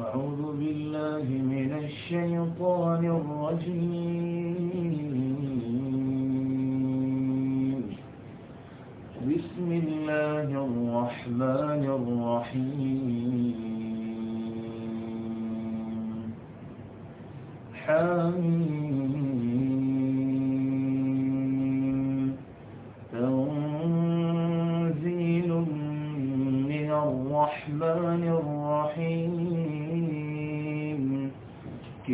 أعوذ بالله من الشيطان الرجيم. بسم الله الرحمن الرحيم. حميم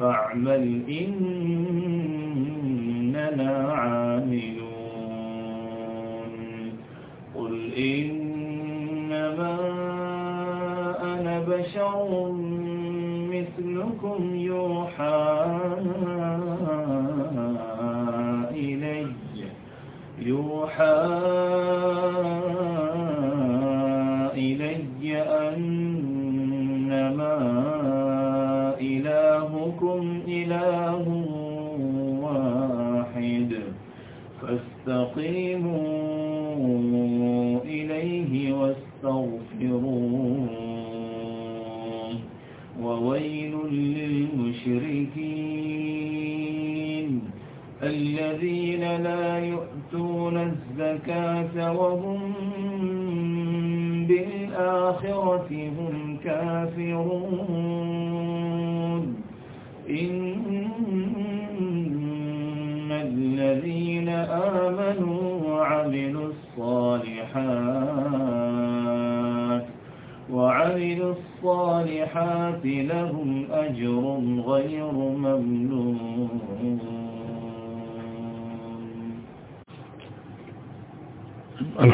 فاعمل إننا عاملون. قل إنما أنا بشر مثلكم يوحى إلي. يوحى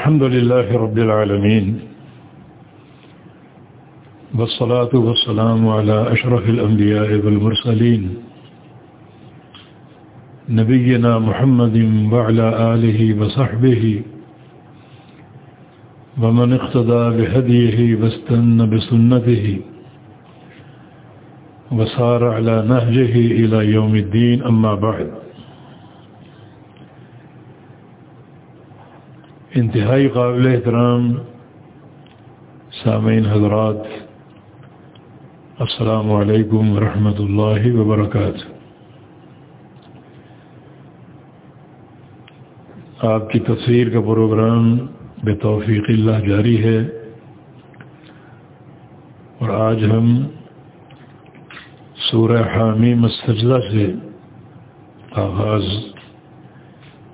الحمد لله رب العالمين والصلاة والسلام على أشرف الأنبياء والمرسلين نبينا محمد وعلى آله وصحبه ومن اقتدى بهديه واستنى بسنته وصار على نهجه إلى يوم الدين أما بعد انتہائی قابل احترام سامعین حضرات، السلام علیکم ورحمۃ اللہ وبرکاتہ۔ آپ کی تصویر کا پروگرام بے توفیق اللہ جاری ہے اور آج ہم سورہ حامی مسجدہ سے آغاز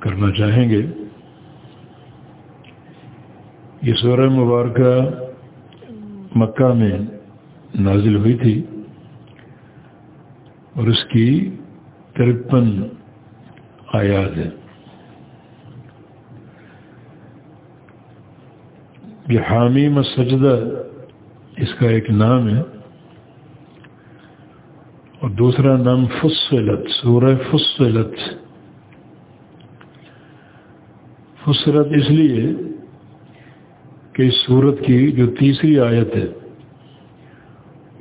کرنا چاہیں گے۔ یہ سورہ مبارکہ مکہ میں نازل ہوئی تھی اور اس کی ترپن آیات ہے یہ حامی مسجدہ اس کا ایک نام ہے اور دوسرا نام فصلت، سورہ فصلت۔ فصلت اس لیے کہ اس صورت کی جو تیسری آیت ہے،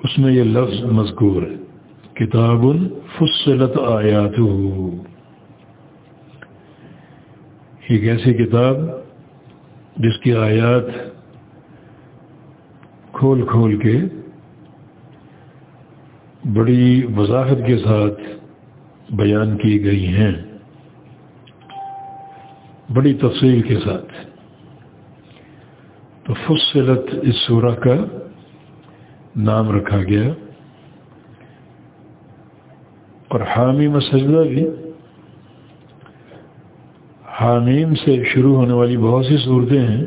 اس میں یہ لفظ مذکور ہے، کتاب فصلت آیات ایک ایسی کتاب جس کی آیات کھول کھول کے بڑی وضاحت کے ساتھ بیان کی گئی ہیں، بڑی تفصیل کے ساتھ۔ تو فصلت اس سورہ کا نام رکھا گیا اور حامی مسجدہ بھی حامیم سے شروع ہونے والی بہت سی صورتیں ہیں۔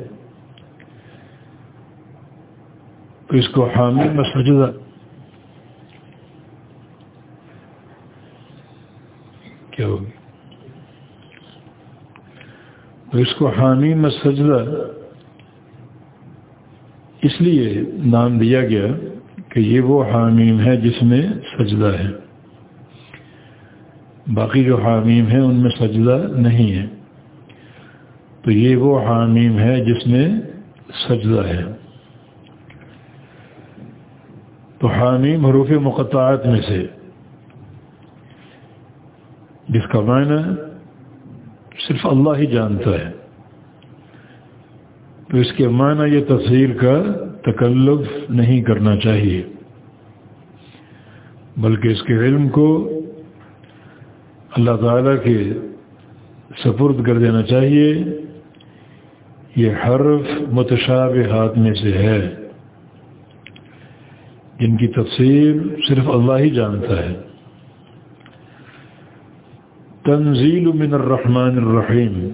تو اس کو حامی مسجدہ کیا ہوگی؟ تو اس کو حامی مسجدہ اس لیے نام دیا گیا کہ یہ وہ حامیم ہے جس میں سجدہ ہے۔ باقی جو حامیم ہیں ان میں سجدہ نہیں ہے۔ تو یہ وہ حامیم ہے جس میں سجدہ ہے۔ تو حامیم حروف مقطعات میں سے جس کا معنی صرف اللہ ہی جانتا ہے۔ تو اس کے معنی یہ تفسیر کا تکلف نہیں کرنا چاہیے، بلکہ اس کے علم کو اللہ تعالیٰ کے سپرد کر دینا چاہیے۔ یہ حرف متشاب ہاتھ میں سے ہے، جن کی تفسیر صرف اللہ ہی جانتا ہے۔ تنزیل من الرحمن الرحیم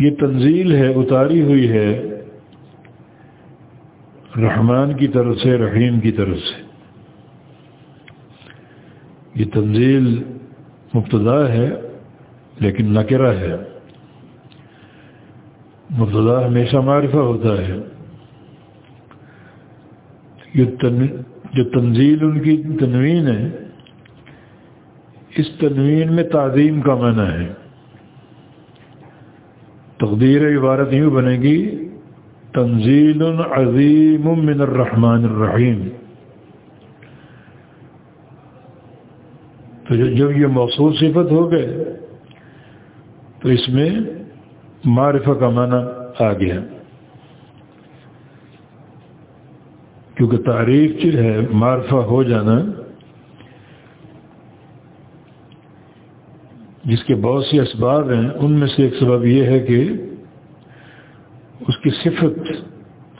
یہ تنزیل ہے، اتاری ہوئی ہے رحمان کی طرف سے، رحیم کی طرف سے۔ یہ تنزیل مبتدا ہے لیکن نکرہ ہے۔ مبتدا ہمیشہ معرفہ ہوتا ہے۔ یہ جو تنزیل ان کی تنوین ہے، اس تنوین میں تعظیم کا معنی ہے۔ تقدیر عبارت یوں بنے گی، تنزیل عظیم من الرحمن الرحیم۔ تو جب یہ موصول صفت ہو گئے، تو اس میں معرفہ کا معنی آ گیا۔ کیونکہ تعریف جو ہے، معرفہ ہو جانا جس کے بہت سے اسباب ہیں، ان میں سے ایک سبب یہ ہے کہ اس کی صفت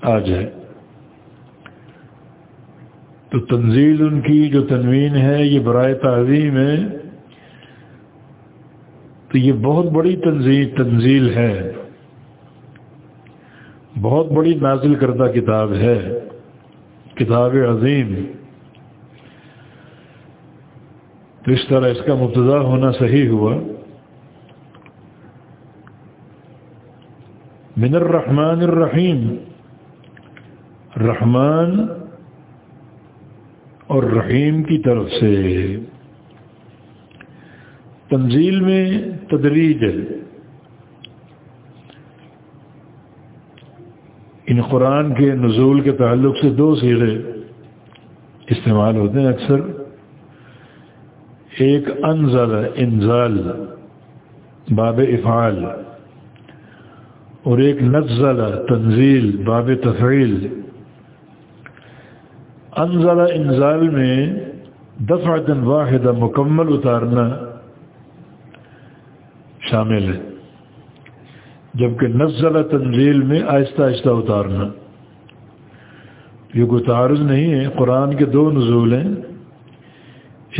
آ جائے۔ تو تنزیل ان کی جو تنوین ہے، یہ برائے تعظیم ہے۔ تو یہ بہت بڑی تنظیم تنزیل ہے۔ بہت بڑی نازل کردہ کتاب ہے، کتاب عظیم۔ تو اس طرح اس کا مبتدا ہونا صحیح ہوا۔ من الرحمن الرحیم۔ رحمان اور رحیم کی طرف سے۔ تنزیل میں تدریج ہے۔ ان قرآن کے نزول کے تعلق سے دو سیرے استعمال ہوتے ہیں اکثر۔ ایک انزل، انزال، باب افعال، اور ایک نزل، تنزیل، باب تفعیل۔ انزل، انزال میں دفعت واحدہ مکمل اتارنا شامل ہے، جبکہ نزل، تنزیل میں آہستہ آہستہ اتارنا۔ یہ کوئی تعارض نہیں ہے، قرآن کے دو نزول ہیں۔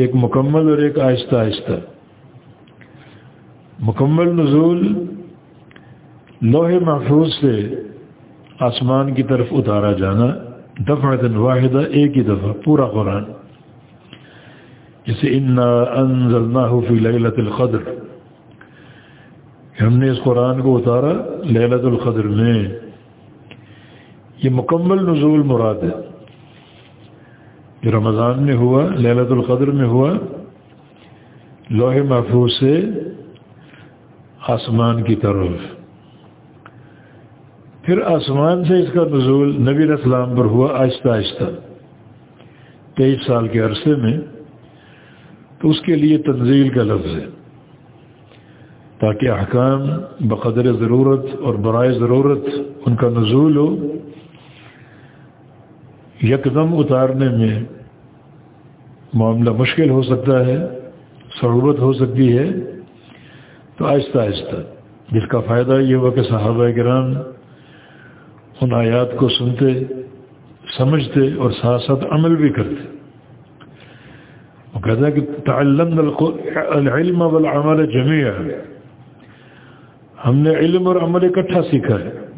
ایک مکمل اور ایک آہستہ آہستہ۔ مکمل نزول لوہے محفوظ سے آسمان کی طرف اتارا جانا دفعہ واحدہ، ایک ہی دفعہ، پورا قرآن۔ جیسے انا انزلنا فی للت القدر۔ ہم نے اس قرآن کو اتارا للت القدر میں۔ یہ مکمل نزول مراد ہے۔ جو رمضان میں ہوا للت القدر میں ہوا، لوح محفوظ سے آسمان کی طرف۔ پھر آسمان سے اس کا نزول نبی السلام پر ہوا آہستہ آہستہ۔ تیئیس سال کے عرصے میں۔ تو اس کے لیے تنزیل کا لفظ ہے۔ تاکہ احکام بقدر ضرورت اور برائے ضرورت ان کا نزول ہو۔ یکدم اتارنے میں معاملہ مشکل ہو سکتا ہے، صعوبت ہو سکتی ہے۔ تو آہستہ آہستہ، جس کا فائدہ یہ ہوا کہ صحابہ کرام ان آیات کو سنتے، سمجھتے اور ساتھ ساتھ عمل بھی کرتے۔ وہ کہتا ہے کہ تعلم العلم والعمل جميعا ہم نے علم اور عمل اکٹھا سیکھا ہے۔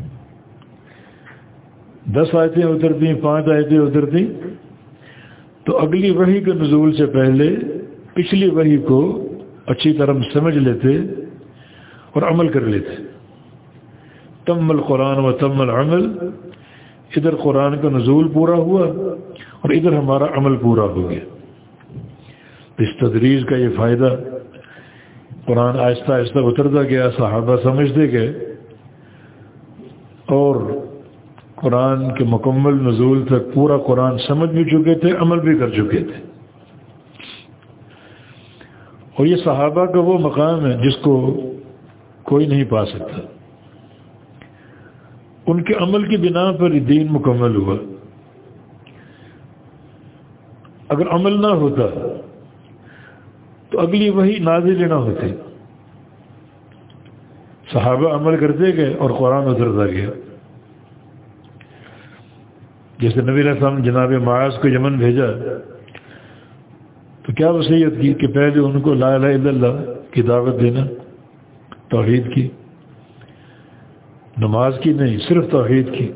دس آیتیں اترتی پانچ آیتیں اترتی تو اگلی وحی کے نزول سے پہلے پچھلی وحی کو اچھی طرح سمجھ لیتے اور عمل کر لیتے۔ تم القرآن و تم العمل، ادھر قرآن کا نزول پورا ہوا اور ادھر ہمارا عمل پورا ہو گیا۔ اس تدریج کا یہ فائدہ، قرآن آہستہ آہستہ اترتا گیا، صحابہ سمجھتے گئے اور قرآن کے مکمل نزول تک پورا قرآن سمجھ بھی چکے تھے، عمل بھی کر چکے تھے۔ اور یہ صحابہ کا وہ مقام ہے جس کو کوئی نہیں پا سکتا۔ ان کے عمل کی بنا پر دین مکمل ہوا۔ اگر عمل نہ ہوتا تو اگلی وہی نازل نہ ہوتے صحابہ عمل کرتے گئے اور قرآن اترتا گیا۔ جیسے نبی علیہ السلام جناب معاذ کو یمن بھیجا، تو کیا وصیت کی کہ پہلے ان کو لا الہ الا اللہ کی دعوت دینا، توحید کی؟ نماز کی نہیں، صرف توحید کی۔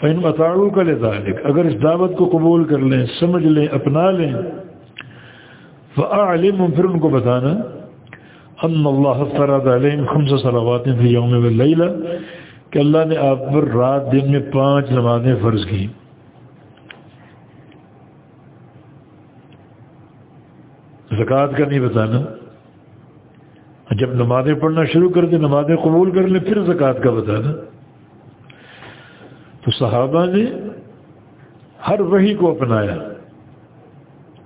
فین متاڑو کا لے اگر اس دعوت کو قبول کر لیں، سمجھ لیں، اپنا لیں فعلم پھر ان کو بتانا ان اللہ فراد علیہم خمس صلوات فی یوم واللیلہ کہ اللہ نے آپ پر رات دن میں پانچ نمازیں فرض کی۔ زکوٰۃ کا نہیں بتانا۔ جب نمازیں پڑھنا شروع کر دیں، نمازیں قبول کر لیں، پھر زکوٰۃ کا بتانا۔ تو صحابہ نے ہر وہی کو اپنایا۔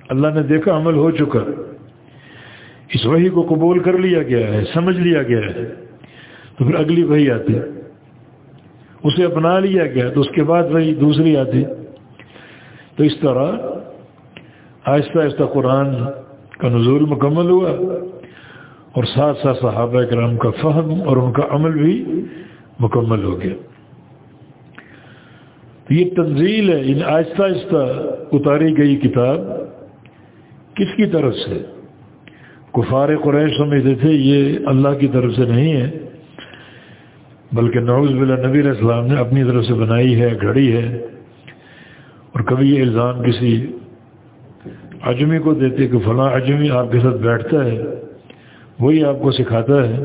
اللہ نے دیکھا عمل ہو چکا۔ اس وحی کو قبول کر لیا گیا ہے، سمجھ لیا گیا ہے۔ تو پھر اگلی وہی آتی۔ اسے اپنا لیا گیا تو اس کے بعد وہی دوسری آتی۔ تو اس طرح آہستہ آہستہ قرآن کا نزول مکمل ہوا اور ساتھ ساتھ صحابہ کرام کا فہم اور ان کا عمل بھی مکمل ہو گیا۔ تو یہ تنزیل ہے ان آہستہ آہستہ اتاری گئی کتاب۔ کس کی طرف سے؟ کفار قریش سمجھتے تھے یہ اللہ کی طرف سے نہیں ہے۔ بلکہ نعوذ بلا نبی علیہ السلام نے اپنی طرف سے بنائی ہے، گھڑی ہے۔ اور کبھی یہ الزام کسی عجمی کو دیتے کہ فلاں عجمی آپ کے ساتھ بیٹھتا ہے، وہی آپ کو سکھاتا ہے۔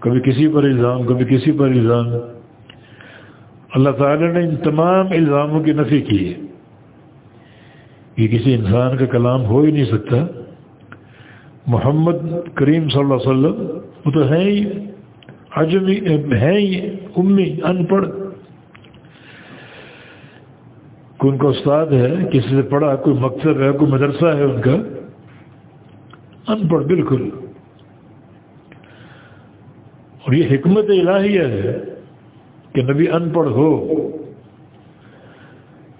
کبھی کسی پر الزام، کبھی کسی پر الزام۔ اللہ تعالی نے ان تمام الزاموں کی نفی کی ہے۔ یہ کسی انسان کا کلام ہو ہی نہیں سکتا۔ محمد کریم صلی اللہ علیہ وسلم وہ تو ہے ہی۔ عجمی ہے ہی امی، ان پڑھ۔ کوئی ان کا استاد ہے، کسی سے پڑھا، کوئی مقصد ہے، کوئی مدرسہ ہے ان کا۔ ان پڑھ، بالکل۔ اور یہ حکمت الہیہ ہے کہ نبی ان پڑھ ہو،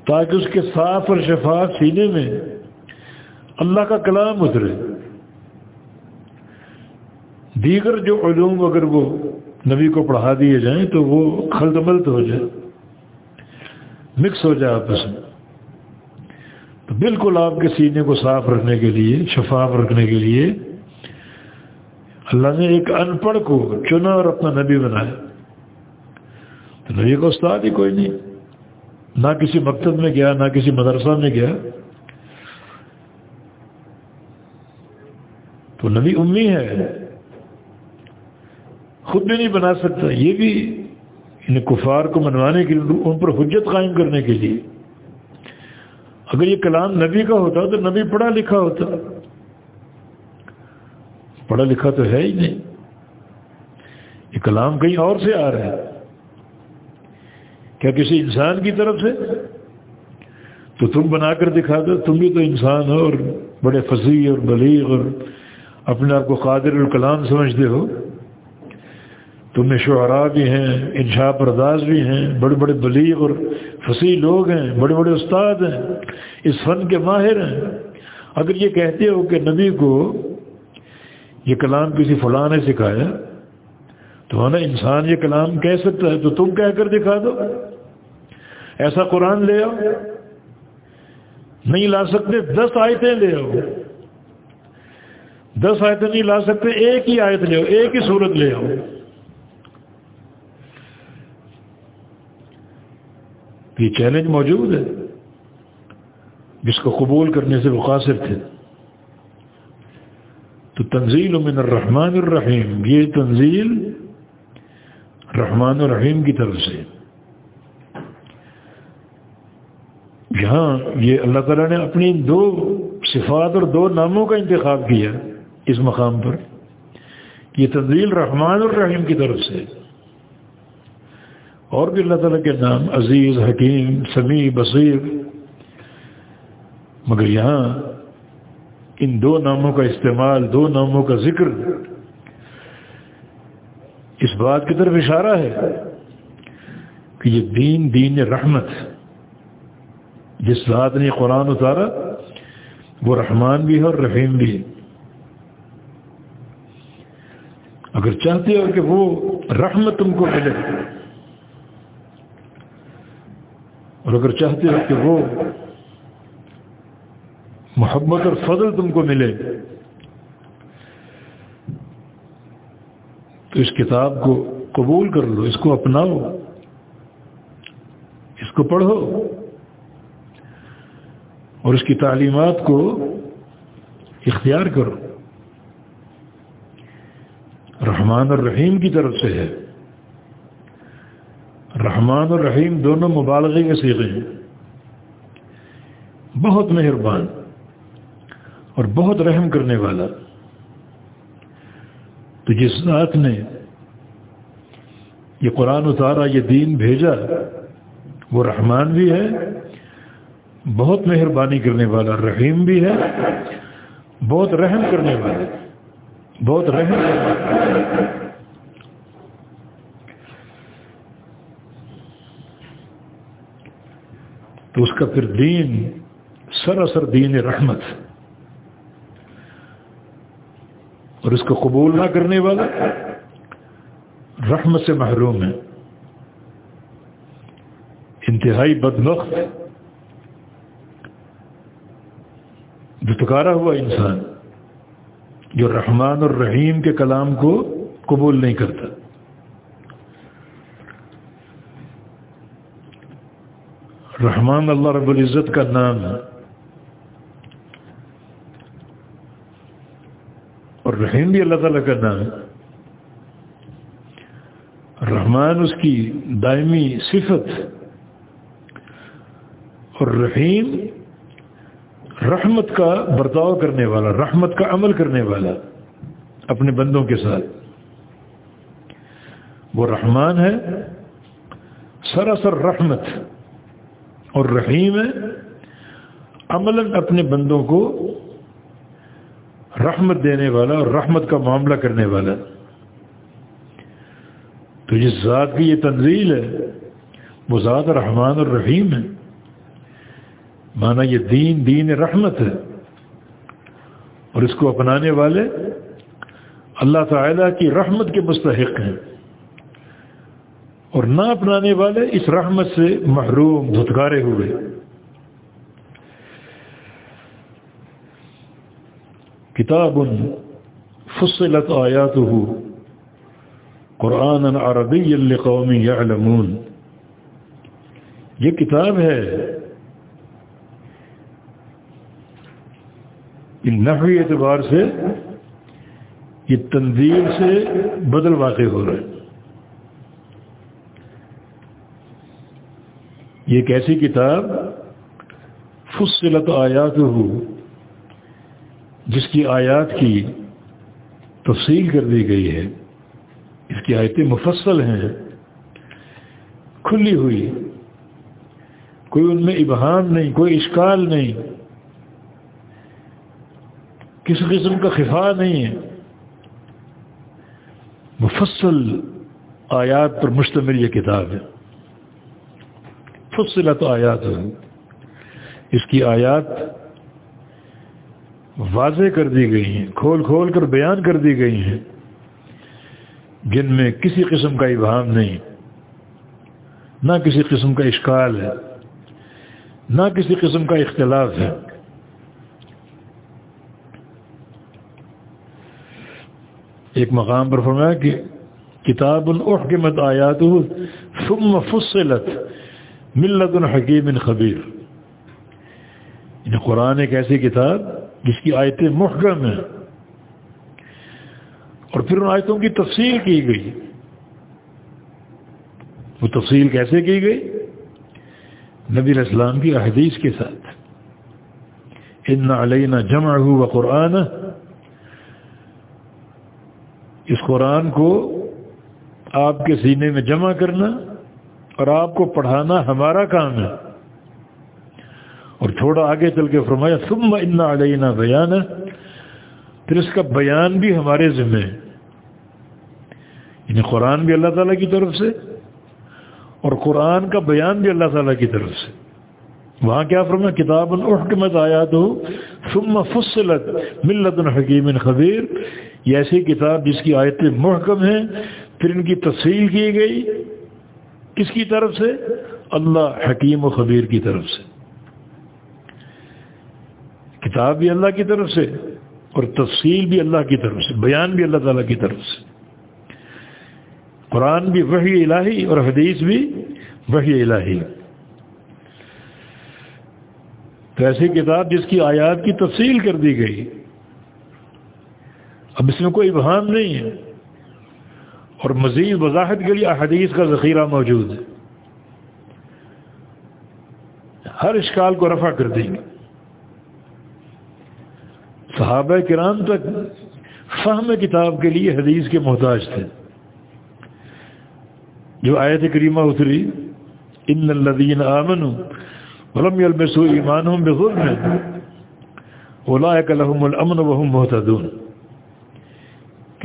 تاکہ اس کے صاف اور شفاف سینے میں اللہ کا کلام اترے۔ دیگر جو علوم، اگر وہ نبی کو پڑھا دیے جائیں تو وہ خلط ملت ہو جائے مکس ہو جائے آپس میں۔ تو بالکل آپ کے سینے کو صاف رکھنے کے لیے، شفاف رکھنے کے لیے اللہ نے ایک ان پڑھ کو چنا اور اپنا نبی بنایا۔ تو نبی کا استاد ہی کوئی نہیں، نہ کسی مکتب میں گیا، نہ کسی مدرسہ میں گیا۔ تو نبی امی ہے۔ خود بھی نہیں بنا سکتا۔ یہ بھی ان کفار کو منوانے کے لیے، ان پر حجت قائم کرنے کے لیے۔ اگر یہ کلام نبی کا ہوتا تو نبی پڑھا لکھا ہوتا۔ پڑھا لکھا تو ہے ہی نہیں۔ یہ کلام کہیں اور سے آ رہا ہے۔ کیا کسی انسان کی طرف سے؟ تو تم بنا کر دکھا دو، تم بھی تو انسان ہو اور بڑے فصیح اور بلیغ اور اپنے آپ کو قادر الکلام سمجھتے ہو۔ تم میں شعراء بھی ہیں انشاء پرداز بھی ہیں، بڑے بڑے بلیغ اور فصیح لوگ ہیں، بڑے بڑے استاد ہیں، اس فن کے ماہر ہیں۔ اگر یہ کہتے ہو کہ نبی کو یہ کلام کسی فلاں نے سکھایا، تو نا انسان یہ کلام کہہ سکتا ہے، تو تم کہہ کر دکھا دو۔ ایسا قرآن لے آؤ۔ نہیں لا سکتے، دس آیتیں لے آؤ۔ دس آیتیں نہیں لا سکتے، ایک ہی آیت لے آؤ، ایک ہی صورت لے آؤ۔ یہ چیلنج موجود ہے۔ جس کو قبول کرنے سے وہ قاصر تھے۔ تو تنزیل من الرحمن الرحیم، یہ تنزیل رحمان الرحیم کی طرف سے۔ یہاں یہ اللہ تعالیٰ نے اپنی دو صفات اور دو ناموں کا انتخاب کیا اس مقام پر۔ یہ تنزیل رحمان الرحیم کی طرف سے۔ اور بھی اللہ تعالیٰ کے نام عزیز، حکیم، سمیع، بصیر۔ مگر یہاں ان دو ناموں کا استعمال، دو ناموں کا ذکر اس بات کی طرف اشارہ ہے کہ یہ دین دین رحمت۔ جس ذات نے قرآن اتارا، وہ رحمان بھی ہے اور رحیم بھی ہے۔ اگر چاہتے ہو کہ وہ رحمت تم کو ملے اور اگر چاہتے ہو کہ وہ محبت اور فضل تم کو ملے، تو اس کتاب کو قبول کر لو، اس کو اپناؤ، اس کو پڑھو، اور اس کی تعلیمات کو اختیار کرو۔ رحمان اور رحیم کی طرف سے ہے۔ رحمان اور رحیم دونوں مبالغے کے سیغے ہیں۔ بہت مہربان اور بہت رحم کرنے والا۔ تو جس ذات نے یہ قرآن اتارا یہ دین بھیجا، وہ رحمان بھی ہے، بہت مہربانی کرنے والا رحیم بھی ہے، بہت رحم کرنے والا، بہت رحم کرنے والا۔ تو اس کا پھر دین، سراسر دین رحمت۔ اور اس کو قبول نہ کرنے والا رحمت سے محروم ہے۔ انتہائی بدمخت دتکارا ہوا انسان جو رحمان اور رحیم کے کلام کو قبول نہیں کرتا۔ رحمان اللہ رب العزت کا نام ہے اور رحیم بھی اللہ تعالیٰ کا نام ہے۔ رحمان اس کی دائمی صفت اور رحیم رحمت کا برتاؤ کرنے والا، رحمت کا عمل کرنے والا اپنے بندوں کے ساتھ۔ وہ رحمان ہے، سراسر رحمت۔ اور رحیم ہے عمل اپنے بندوں کو رحمت دینے والا اور رحمت کا معاملہ کرنے والا۔ تو جس ذات کی یہ تنزیل ہے، وہ ذات رحمان اور رحیم ہے۔ مانا یہ دین دین رحمت ہے۔ اور اس کو اپنانے والے اللہ تعالیٰ کی رحمت کے مستحق ہیں۔ اور نہ اپنانے والے اس رحمت سے محروم، دھتکارے ہوئے۔ کتاب فصلت آیاته قرآن عربی لقوم یعلمون۔ یہ کتاب ہے۔ نحوی اعتبار سے یہ تنظیم سے بدل واقع ہو رہا ہے۔ یہ ایک ایسی کتاب فصلت آیات ہو جس کی آیات کی تفصیل کر دی گئی ہے، اس کی آیتیں مفصل ہیں، کھلی ہوئی، کوئی ان میں ابہام نہیں، کوئی اشکال نہیں، کسی قسم کا خفا نہیں ہے۔ مفصل آیات پر مشتمل یہ کتاب ہے۔ فصلت آیات اس کی آیات واضح کر دی گئی ہیں، کھول کھول کر بیان کر دی گئی ہیں۔ جن میں کسی قسم کا ابہام نہیں، نہ کسی قسم کا اشکال ہے، نہ کسی قسم کا اختلاف ہے۔ ایک مقام پر فرمایا کہ کتاب الاحکمت آیات ثم فصلت۔ ملت الحکیم خبیر۔ یعنی قرآن ایک ایسی کتاب جس کی آیتیں محکم ہیں۔ اور پھر ان آیتوں کی تفصیل کی گئی۔ وہ تفصیل کیسے کی گئی؟ نبی اسلام کی احادیث کے ساتھ۔ ان علینا جمع ہوا قرآن اس قرآن کو آپ کے سینے میں جمع کرنا۔ اور آپ کو پڑھانا ہمارا کام ہے۔ اور تھوڑا آگے چل کے فرمایا، ثم ان علینا بیان پھر اس کا بیان بھی ہمارے ذمے ہے۔ یعنی قرآن بھی اللہ تعالیٰ کی طرف سے اور قرآن کا بیان بھی اللہ تعالیٰ کی طرف سے۔ وہاں کیا فرما کتاب الحکمت آیا تو ثم فصلت ملت الحکیم خبیر۔ یہ ایسی کتاب جس کی آیتیں محکم ہیں، پھر ان کی تفصیل کی گئی۔ کس کی طرف سے؟ اللہ حکیم و خبیر کی طرف سے۔ کتاب بھی اللہ کی طرف سے اور تفصیل بھی اللہ کی طرف سے، بیان بھی اللہ تعالیٰ کی طرف سے۔ قرآن بھی وحی الہی اور حدیث بھی وحی الہی۔ تو ایسی کتاب جس کی آیات کی تفصیل کر دی گئی۔ اب اس میں کوئی ابہام نہیں ہے۔ اور مزید وضاحت کے لیے احادیث کا ذخیرہ موجود ہے۔ ہر اشکال کو رفع کر دیں گے۔ صحابہ کرام تک فہم کتاب کے لیے حدیث کے محتاج تھے۔ جو آیت کریمہ اتری، ان الدین امن ولم يلبسوا ایمانهم بظلم اولئک لهم الامن وهم مهتدون۔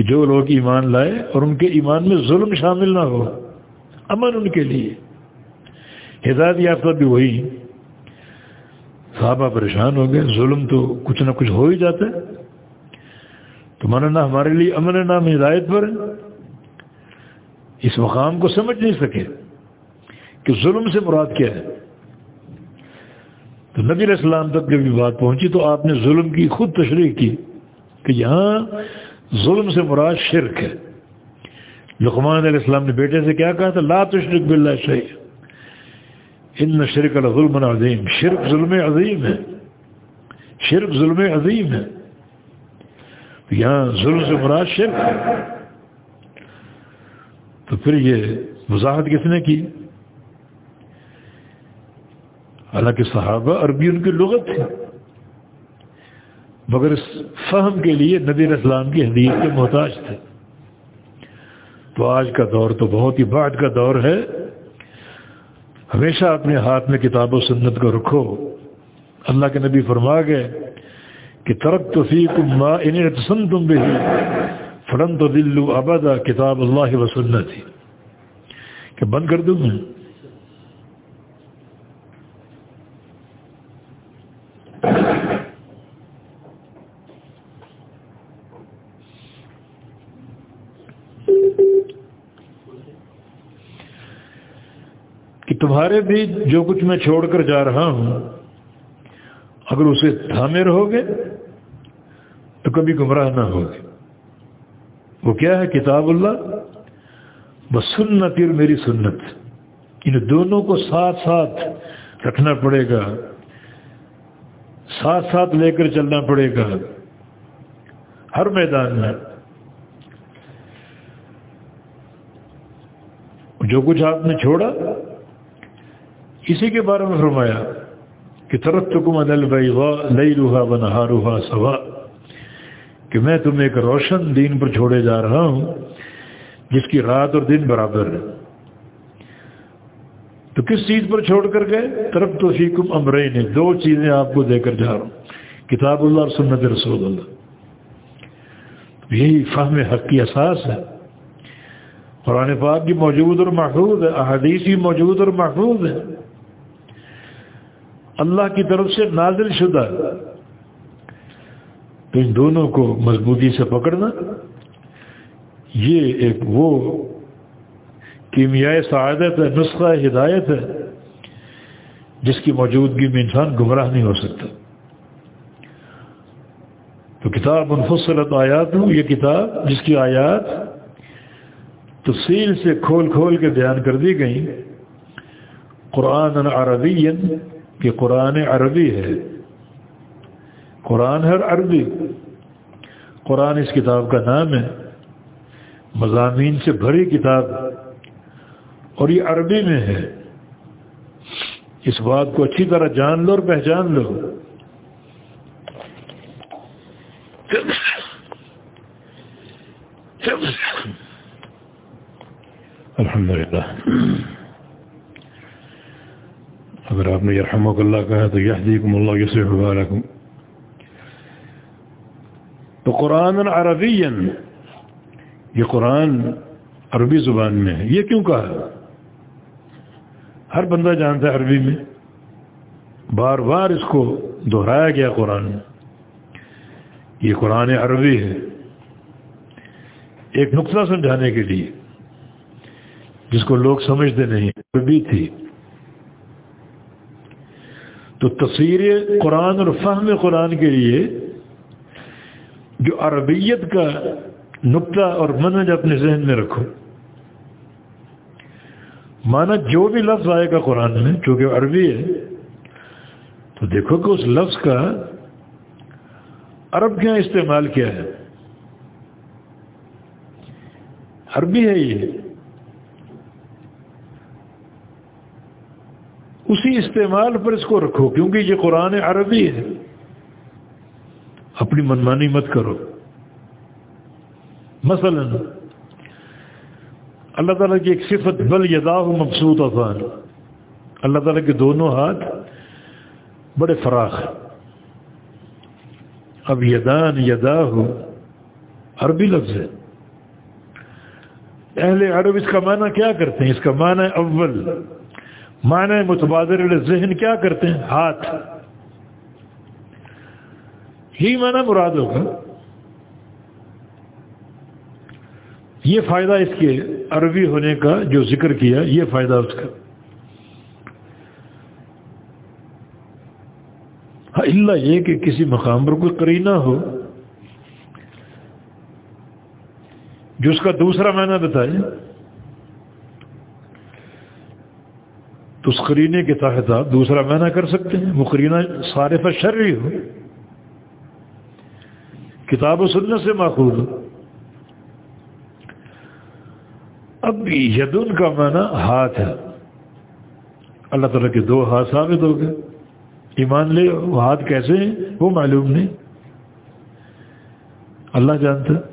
کہ جو لوگ ایمان لائے اور ان کے ایمان میں ظلم شامل نہ ہو، امن ان کے لیے۔ ہدایت یافتہ بھی وہی۔ صحابہ پریشان ہو گئے، ظلم تو کچھ نہ کچھ ہو ہی جاتا ہے۔ تو مانا نہ ہمارے لیے امن نام ہدایت پر اس مقام کو سمجھ نہیں سکے کہ ظلم سے مراد کیا ہے۔ تو نبی علیہ السلام تک جب یہ بات پہنچی تو آپ نے ظلم کی خود تشریح کی کہ یہاں ظلم سے مراد شرک ہے۔ لقمان علیہ السلام نے بیٹے سے کیا کہا تھا؟ لا تشرک باللہ شیء ان شرک الظلم عظیم۔ شرک ظلم عظیم ہے۔ شرک ظلم عظیم ہے۔ یہاں ظلم سے مراد شرک ہے۔ تو پھر یہ وضاحت کس نے کی؟ حالانکہ صحابہ عربی ان کی لغت تھی۔ مگر اس فہم کے لیے نبی اسلام کی حدیث کے محتاج تھے۔ تو آج کا دور تو بہت ہی بعد کا دور ہے۔ ہمیشہ اپنے ہاتھ میں کتاب و سنت کو رکھو۔ اللہ کے نبی فرما گئے کہ ترک تو فی کم انسن تم بھی فرن تو دلو ابدا کتاب اللہ و سنت ہی کہ بند کر دوں میں۔ تمہارے بھی جو کچھ میں چھوڑ کر جا رہا ہوں، اگر اسے تھامے رہو گے، تو کبھی گمراہ نہ ہوگے وہ کیا ہے؟ کتاب اللہ۔ بس سنت اور میری سنت۔ ان دونوں کو ساتھ ساتھ رکھنا پڑے گا۔ ساتھ ساتھ لے کر چلنا پڑے گا۔ ہر میدان میں جو کچھ آپ نے چھوڑا اسی کے بارے میں فرمایا کہ ترت کم ادل بھائی لئی روحا بنہا روحا سوا، کہ میں تمہیں ایک روشن دین پر چھوڑے جا رہا ہوں، جس کی رات اور دن برابر ہے۔ تو کس چیز پر چھوڑ کر گئے؟ طرف تو فیکم امرے نے دو چیزیں آپ کو دے کر جا رہا ہوں۔ کتاب اللہ اور سنت رسول اللہ۔ یہی فہم حق کی اساس ہے۔ قرآن پاک بھی موجود اور محفوظ ہے، احادیث بھی موجود اور محفوظ ہے۔ اللہ کی طرف سے نازل شدہ۔ تو ان دونوں کو مضبوطی سے پکڑنا، یہ ایک وہ کیمیائے سعادت ہے، نسخہ ہدایت ہے، جس کی موجودگی میں انسان گمراہ نہیں ہو سکتا۔ تو کتاب منفصلت آیات ہوں یہ کتاب جس کی آیات تفصیل سے کھول کھول کے بیان کر دی گئی قرآن عربی کہ قرآن عربی ہے۔ قرآن ہے عربی۔ قرآن اس کتاب کا نام ہے۔ مضامین سے بھری کتاب۔ اور یہ عربی میں ہے۔ اس بات کو اچھی طرح جان لو اور پہچان لو۔ الحمد للہ اگر آپ نے یرحمک اللہ کہا تو یحدیکم اللہ یصلح بالکم۔ تو قرآن عربی یہ قرآن عربی زبان میں ہے۔ یہ کیوں کہا؟ ہر بندہ جانتا ہے عربی میں۔ بار بار اس کو دہرایا گیا قرآن۔ میں یہ قرآن عربی ہے۔ ایک نقطہ سمجھانے کے لیے، جس کو لوگ سمجھتے نہیں، عربی تھی۔ تو تصویر قرآن اور فہم قرآن کے لیے جو عربیت کا نقطہ اور منج اپنے ذہن میں رکھو۔ مانا جو بھی لفظ آئے گا قرآن میں، چونکہ عربی ہے، تو دیکھو کہ اس لفظ کا عرب کیا استعمال کیا ہے۔ عربی ہے یہ۔ اسی استعمال پر اس کو رکھو، کیونکہ یہ قرآن عربی ہے۔ اپنی منمانی مت کرو۔ مثلا، اللہ تعالیٰ کی ایک صفت، بل یداہ مبسوط افان اللہ تعالیٰ کے دونوں ہاتھ بڑے فراخ ہیں۔ اب یدان یدا عربی لفظ ہے۔ اہل عرب اس کا معنی کیا کرتے ہیں؟ اس کا معنی اول۔ معنی متبادر ذہن کیا کرتے ہیں؟ ہاتھ۔ ہی معنی مراد ہوگا۔ یہ فائدہ اس کے عربی ہونے کا جو ذکر کیا، یہ فائدہ اس کا۔ ہاں، اللہ یہ کہ کسی مقام پر کوئی کرینہ ہو، جو اس کا دوسرا معنی بتائے۔ تو کے تحت آپ دوسرا معنی کر سکتے ہیں۔ وہ قرینہ صارف شرعی ہو۔ کتاب و سنت سے ماخوذ۔ ہو اب یدن کا معنی ہاتھ ہے۔ اللہ تعالیٰ کے دو ہاتھ ثابت ہو گئے۔ ایمان لے، وہ ہاتھ کیسے ہیں؟ وہ معلوم نہیں۔ اللہ جانتا مخلوق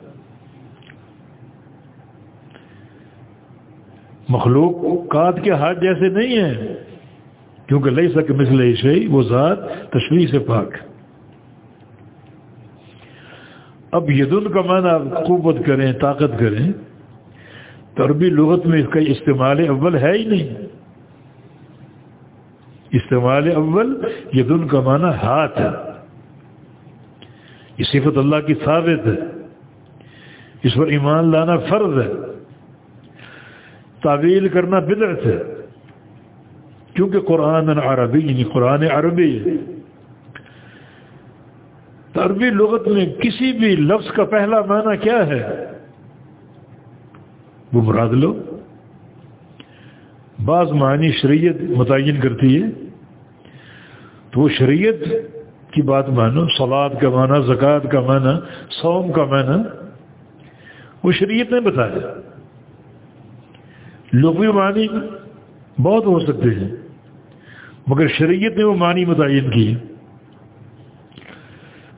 کات کے ہاتھ جیسے نہیں ہیں کیونکہ لئی سک مثل عشی وہ ذات تشریح سے پاک۔ اب یدن کا معنی آپ قوت کریں، طاقت کریں۔ تو عربی لغت میں اس کا استعمال اول ہے ہی نہیں۔ استعمال اول یہ دن کا معنی ہاتھ ہے۔ یہ صفت اللہ کی ثابت ہے۔ اس پر ایمان لانا فرض ہے۔ تعویل کرنا بدعت ہے۔ کیونکہ قرآن عربی یعنی قرآن عربی۔ عربی لغت میں کسی بھی لفظ کا پہلا معنی کیا ہے؟ وہ مراد لو۔ بعض معنی شریعت متعین کرتی ہے۔ تو وہ شریعت کی بات مانو سلاد کا معنی، زکوٰۃ کا معنی سوم کا معنی، وہ شریعت نے بتایا۔ لغوی معنی بہت ہو سکتے ہیں، مگر شریعت نے وہ معنی متعین کی۔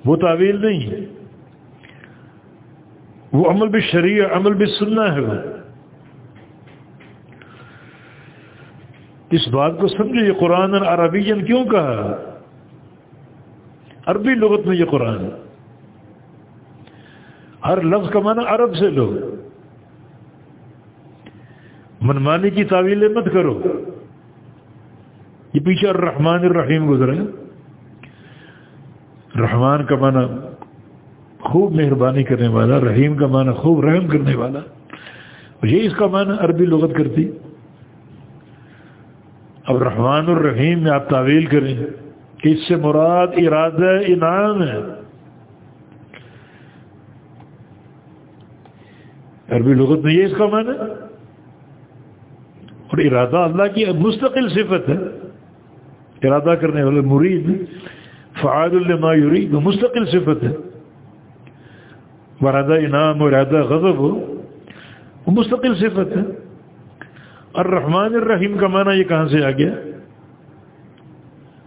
وہ تعویل نہیں۔ وہ عمل بھی شریع عمل بھی سننا ہے وہ۔ اس بات کو سمجھے یہ قرآن عربی کیوں کہا؟ عربی لغت میں یہ قرآن ہر لفظ کا معنی عرب سے لو منمانی کی تعویلیں مت کرو۔ یہ پیچھے الرحمن الرحیم گزرا رحمان کا معنی خوب مہربانی کرنے والا، رحیم کا معنی خوب رحم کرنے والا۔ یہ اس کا معنی عربی لغت کرتی۔ اب رحمان الرحیم میں آپ تعویل کریں کہ اس سے مراد ارادہ انعام ہے۔ عربی لغت میں یہ اس کا معنی اور ارادہ اللہ کی مستقل صفت ہے۔ ارادہ کرنے والے مرید فعاد الما یرید، مستقل صفت ہے۔ ارادہ انعام اور ارادہ غضب ہو، وہ مستقل صفت ہے۔ الرحمن الرحیم کا معنی یہ کہاں سے آ گیا؟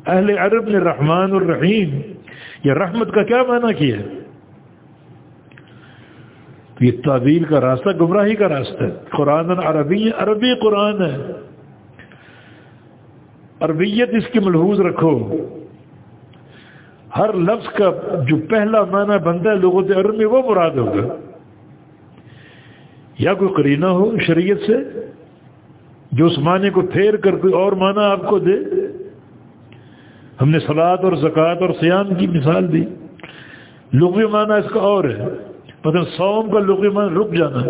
اہل عرب نے رحمان الرحیم یا رحمت کا کیا معنی کیا یہ تعبیر کا راستہ، گمراہی کا راستہ ہے۔ قرآن عربی عربی قرآن ہے۔ عربیت اس کی ملحوظ رکھو۔ ہر لفظ کا جو پہلا معنی بنتا ہے لوگوں سے عرب میں وہ مراد ہوگا۔ یا کوئی قرینہ ہو شریعت سے، جو اس معنی کو پھیر کر کوئی اور معنی آپ کو دے۔ ہم نے سلاد اور زکوٰۃ اور سیام کی مثال دی۔ لغوی معنی اس کا اور ہے۔ مطلب سوم کا لغوی معنی رک جانا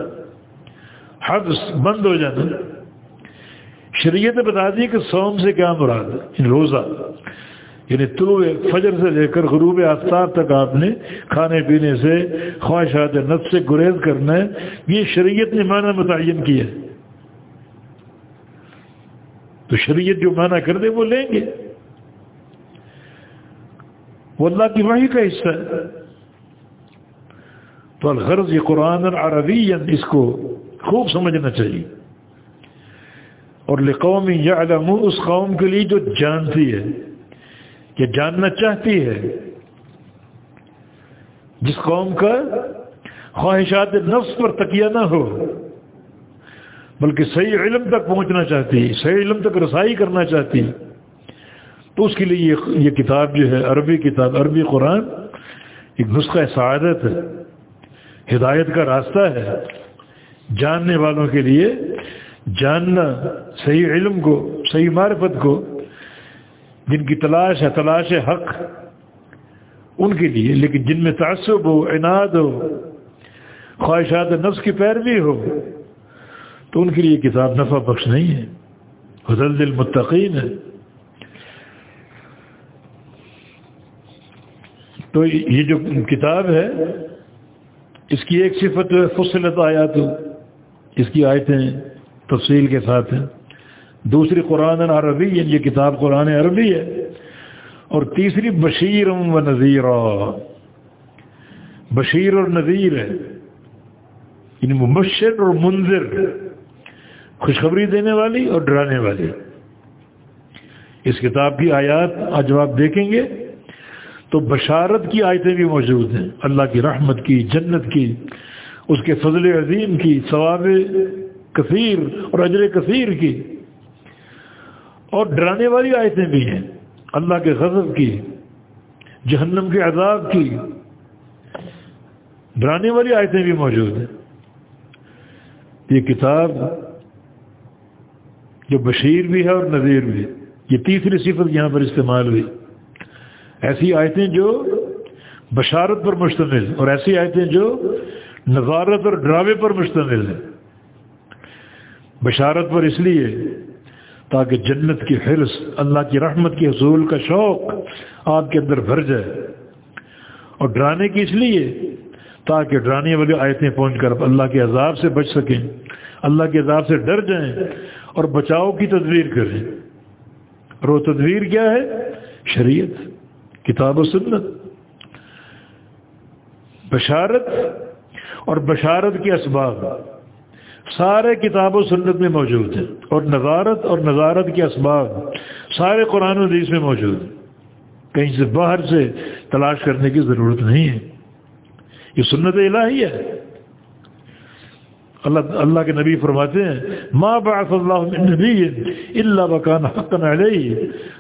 حفظ بند ہو جانا شریعت بتا دی کہ سوم سے کیا مراد ہے روزہ یعنی طلوع فجر سے لے کر غروب آفتاب تک آپ نے کھانے پینے سے خواہشات نت سے گریز کرنا ہے یہ شریعت نے معنی متعین کیا ہے تو شریعت جو معنی کر دے وہ لیں گے وہ اللہ کی وحی کا حصہ ہے تو الغرض یہ قرآن عربی اس کو خوب سمجھنا چاہیے۔ اور لقوم یا اس قوم کے لیے جو جانتی ہے کہ جاننا چاہتی ہے، جس قوم کا خواہشات نفس پر تکیہ نہ ہو، بلکہ صحیح علم تک پہنچنا چاہتی، صحیح علم تک رسائی کرنا چاہتی، تو اس کے لیے یہ کتاب جو ہے، عربی کتاب، عربی قرآن، ایک نسخہ سعادت ہے۔ ہدایت کا راستہ ہے جاننے والوں کے لیے جاننا، صحیح علم کو، صحیح معرفت کو، جن کی تلاش ہے تلاش ہے حق ان کے لیے، لیکن جن میں تعصب ہو، عناد ہو، خواہشات نفس کی پیروی ہو، تو ان کے لیے کتاب نفع بخش نہیں ہے۔ حضل دل متقین ہے۔ تو یہ جو کتاب ہے اس کی ایک صفت فصلت آیات اس کی آیتیں تفصیل کے ساتھ ہیں۔ دوسری قرآن عربی یعنی یہ کتاب قرآن عربی ہے۔ اور تیسری بشیر و نذیر بشیر اور نذیر ہے۔ یعنی مبشر اور منظر خوشخبری دینے والی اور ڈرانے والی۔ اس کتاب کی آیات آج جب آپ دیکھیں گے۔ تو بشارت کی آیتیں بھی موجود ہیں۔ اللہ کی رحمت کی، جنت کی، اس کے فضل عظیم کی، ثواب کثیر اور اجر کثیر کی۔ اور ڈرانے والی آیتیں بھی ہیں۔ اللہ کے غضب کی، جہنم کے عذاب کی۔ ڈرانے والی آیتیں بھی موجود ہیں۔ یہ کتاب جو بشیر بھی ہے اور نذیر بھی یہ تیسری صفت یہاں پر استعمال ہوئی۔ ایسی آیتیں جو بشارت پر مشتمل اور ایسی آیتیں جو نظارت اور ڈراوے پر مشتمل ہیں۔ بشارت پر اس لیے تاکہ جنت کی حرص، اللہ کی رحمت، کی حصول کا شوق آپ کے اندر بھر جائے۔ اور ڈرانے کی اس لیے تاکہ ڈرانے والی آیتیں پہنچ کر اللہ کے عذاب سے بچ سکیں، اللہ کے عذاب سے ڈر جائیں اور بچاؤ کی تدبیر کریں۔ اور وہ تدبیر کیا ہے؟ شریعت۔ کتاب و سنت۔ بشارت اور بشارت کے اسباب سارے کتاب و سنت میں موجود ہیں۔ اور نظارت اور نظارت کے اسباب سارے قرآن و حدیث میں موجود ہیں۔ کہیں سے باہر سے تلاش کرنے کی ضرورت نہیں ہے۔ یہ سنت الہی ہے۔ اللہ اللہ کے نبی فرماتے ہیں، ما بعث اللہ من نبی الا وکان حقا علیہ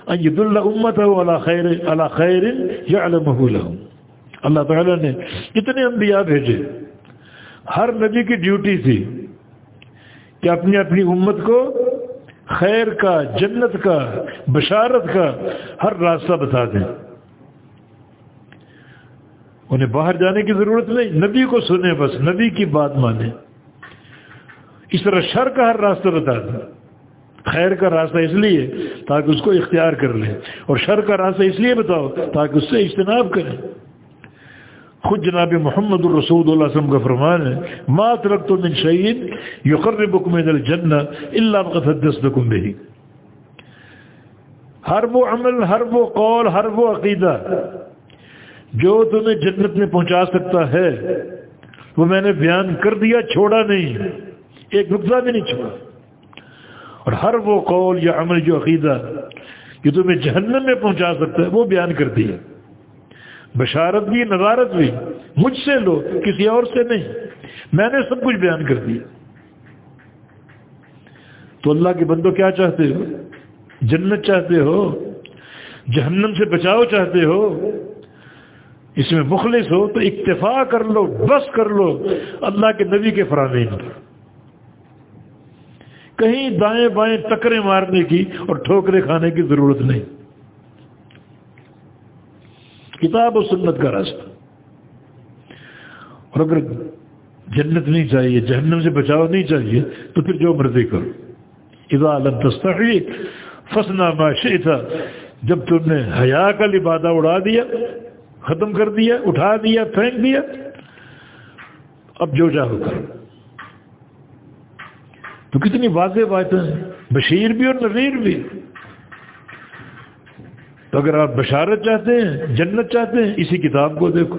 ان يدل امته على خیر على خیر يعلمه لهم. اللہ تعالی نے اتنے انبیاء بھیجے۔ ہر نبی کی ڈیوٹی تھی کہ اپنی اپنی امت کو خیر کا، جنت کا، بشارت کا ہر راستہ بتا دیں۔ انہیں باہر جانے کی ضرورت نہیں، نبی کو سنیں بس، نبی کی بات مانیں۔ اس طرح شر کا ہر راستہ بتا دیں خیر کا راستہ اس لیے تاکہ اس کو اختیار کر لیں۔ اور شر کا راستہ اس لیے بتاؤ تاکہ اس سے اجتناب کریں۔ خود جناب محمد الرسود اللہ وسلم کا فرمان ہے مات رکھ تو من شعین یو قرر الجن اللہ حدس بکم بھی ہر وہ عمل، ہر وہ قول، ہر وہ عقیدہ جو تمہیں جنت میں پہنچا سکتا ہے، وہ میں نے بیان کر دیا، چھوڑا نہیں۔ ایک نقطہ بھی نہیں چھوڑا اور ہر وہ قول یا عمل جو عقیدہ جو تمہیں جہنم میں پہنچا سکتا ہے، وہ بیان کر دیا بشارت بھی، نظارت بھی۔ مجھ سے لو، کسی اور سے نہیں۔ میں نے سب کچھ بیان کر دیا۔ تو اللہ کے بندو کیا چاہتے ہو؟ جنت چاہتے ہو؟ جہنم سے بچاؤ چاہتے ہو؟ اس میں مخلص ہو تو اکتفا کر لو، بس کر لو۔ اللہ کے نبی کے فرامین پر۔ کہیں دائیں بائیں ٹکرے مارنے کی اور ٹھوکرے کھانے کی ضرورت نہیں۔ کتاب و سنت کا راستہ۔ اور اگر جنت نہیں چاہیے، جہنم سے بچاؤ نہیں چاہیے، تو پھر جو مرضی کرو۔ اذا لم تستحی فسنا معاشی تھا جب تم نے حیا کا لبادہ اڑا دیا، ختم کر دیا، اٹھا دیا، پھینک دیا، اب جو چاہو کرو۔ تو کتنی واضح باتیں ہیں بشیر بھی اور نذیر بھی۔ تو اگر آپ بشارت چاہتے ہیں، جنت چاہتے ہیں، اسی کتاب کو دیکھو۔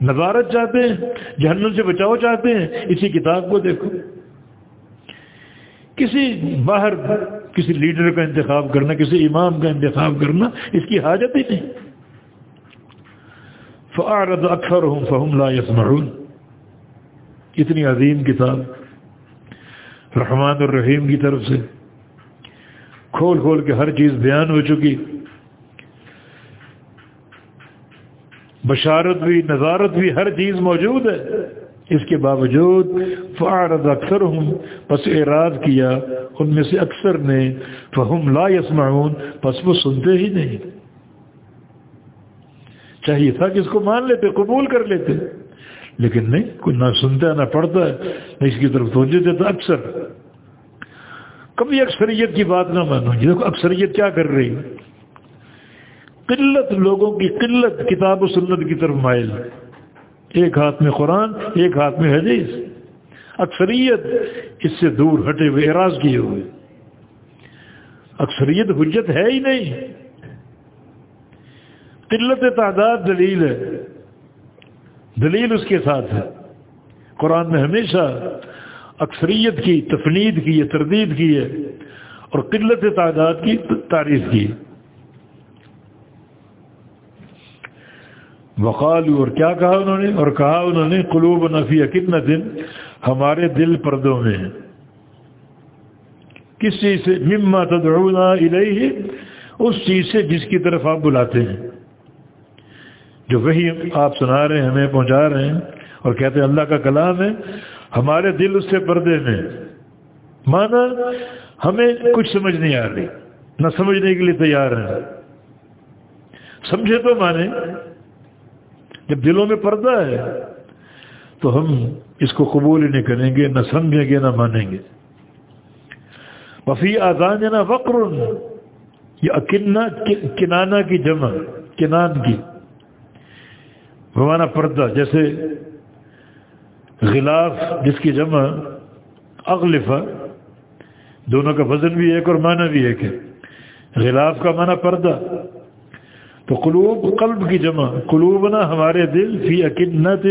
نظارت چاہتے ہیں، جہنم سے بچاؤ چاہتے ہیں، اسی کتاب کو دیکھو۔ کسی باہر، کسی لیڈر کا انتخاب کرنا، کسی امام کا انتخاب کرنا، اس کی حاجت ہی نہیں۔ فعارت اکثر ہوں فہم لا یسمعون اتنی عظیم کتاب۔ رحمان الرحیم کی طرف سے۔ کھول کھول کے ہر چیز بیان ہو چکی۔ بشارت بھی، نظارت بھی، ہر چیز موجود ہے۔ اس کے باوجود فعارت اکثر ہوں پس اعراض کیا۔ ان میں سے اکثر نے، فہم لا یسمعون، پس وہ سنتے ہی نہیں۔ چاہیے تھا کہ اس کو مان لیتے، قبول کر لیتے۔ لیکن نہیں، کوئی نہ سنتا ہے نہ پڑھتا ہے، نہ اس کی طرف توجہ دیتا، اکثر۔ کبھی اکثریت کی بات نہ مانو۔ جی دیکھو، اکثریت کیا کر رہی ہے؟ قلت لوگوں کی قلت کتاب و سنت کی طرف مائل۔ ایک ہاتھ میں قرآن، ایک ہاتھ میں حدیث۔ اکثریت اس سے دور ہٹے ہوئے اراض کیے ہوئے۔ اکثریت حجت ہے ہی نہیں۔ قلت تعداد دلیل ہے۔ دلیل اس کے ساتھ ہے۔ قرآن میں ہمیشہ اکثریت کی، تفنید کی ہے تردید کی ہے اور قلت تعداد کی تعریف کی۔ وقالو اور کیا کہا انہوں نے؟ اور کہا انہوں نے قلوب نفی کتنا دن ہمارے دل پردوں میں کس چیز سے؟ مما تدعونا الیہ، اس چیز سے جس کی طرف آپ بلاتے ہیں۔ جو وہی آپ سنا رہے ہیں، ہمیں پہنچا رہے ہیں اور کہتے ہیں اللہ کا کلام ہے، ہمارے دل اس سے پردے میں مانا ہمیں کچھ سمجھ نہیں آ رہی، نہ سمجھنے کے لیے تیار ہیں۔ سمجھے تو مانے، جب دلوں میں پردہ ہے، تو ہم اس کو قبول ہی نہیں کریں گے، نہ سمجھیں گے، نہ مانیں گے۔ وفی آزان نہ وقر یا کنانا کی جمع، کنان کی۔ بمانا پردہ، جیسے غلاف جس کی جمع اغلفہ دونوں کا وزن بھی ایک اور معنی بھی ایک ہے۔ غلاف کا معنی پردہ۔ تو قلوب، قلب کی جمع، قلوبنا ہمارے دل فی اکنت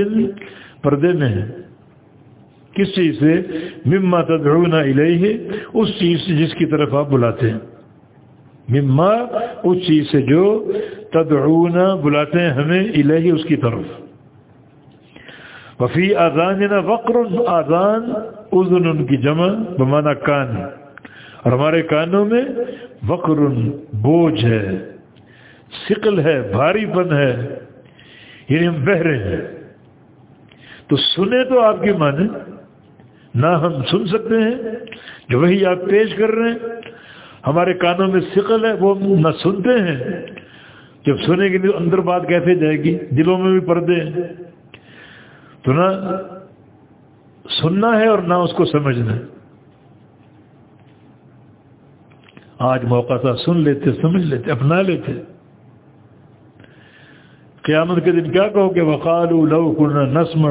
پردے میں ہے۔ کس چیز سے؟ مما تدعونا الیہ، اس چیز سے جس کی طرف آپ بلاتے ہیں۔ مما اس چیز سے جو تدعونا بلاتے ہیں ہمیں الیہ اس کی طرف۔ وفی آزان وقر آزان اذن ان کی جمع بمانا کان اور ہمارے کانوں میں وقر، بوجھ ہے سکل ہے، بھاری پن ہے یعنی ہم بہرے ہیں۔ تو سنے تو آپ کی مانے نہ ہم سن سکتے ہیں، جو وہی آپ پیش کر رہے ہیں۔ ہمارے کانوں میں سکل ہے، وہ نہ سنتے ہیں۔ جب سنے گی لیے اندر بات کیسے جائے گی؟ دلوں میں بھی پردے ہیں۔ تو نہ سننا ہے اور نہ اس کو سمجھنا ہے۔ آج موقع تھا، سن لیتے، سمجھ لیتے، اپنا لیتے۔ قیامت کے دن کیا کہو کہ وقالو لو کنہ نسم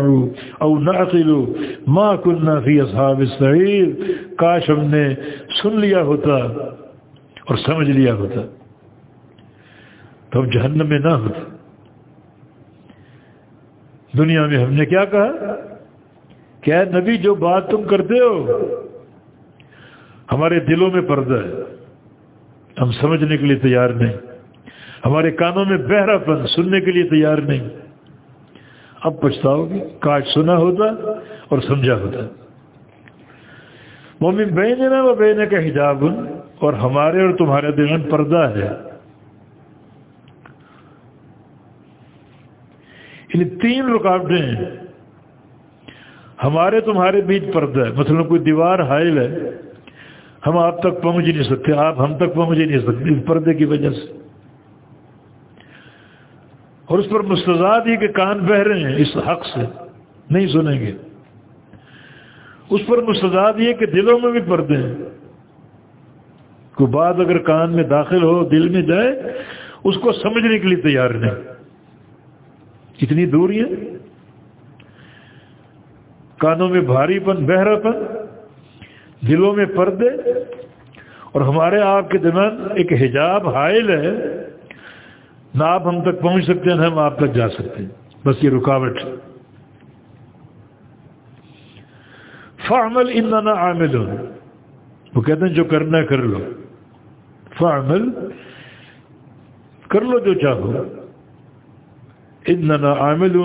او نعقل ماں کنہ فی اصحاب سعید کاش ہم نے سن لیا ہوتا۔ اور سمجھ لیا ہوتا۔ تو ہم جہنم میں نہ ہوتے دنیا میں ہم نے کیا کہا؟ کیا نبی، جو بات تم کرتے ہو، ہمارے دلوں میں پردہ ہے۔ ہم سمجھنے کے لیے تیار نہیں۔ ہمارے کانوں میں بہرا پن سننے کے لیے تیار نہیں۔ اب پچھتاؤ گے۔ کاٹ سنا ہوتا اور سمجھا ہوتا۔ مومن بہن نا، وہ بہن کا حجاب اور ہمارے اور تمہارے دل پردہ ہے۔ یعنی تین رکاوٹیں ہمارے تمہارے بیچ پردہ ہے۔ مثلا کوئی دیوار حائل ہے، ہم آپ تک پہنچ ہی نہیں سکتے، آپ ہم تک پہنچ ہی نہیں سکتے اس پردے کی وجہ سے۔ اور اس پر مستضاد ہی کہ کان بہ رہے ہیں، اس حق سے نہیں سنیں گے۔ اس پر مستضاد یہ کہ دلوں میں بھی پردے ہیں۔ کوئی بات اگر کان میں داخل ہو، دل میں جائے، اس کو سمجھنے کے لیے تیار نہیں۔ اتنی دوری ہے۔ کانوں میں بھاری پن، بہرا پن، دلوں میں پردے۔ اور ہمارے آپ کے درمیان ایک حجاب حائل ہے۔ نہ آپ ہم تک پہنچ سکتے ہیں، نہ ہم آپ تک جا سکتے ہیں۔ بس یہ رکاوٹ۔ فعمل ان نہ وہ کہتے ہیں جو کرنا کر لو۔ فعمل کر لو جو چاہو۔ ان نہ عامل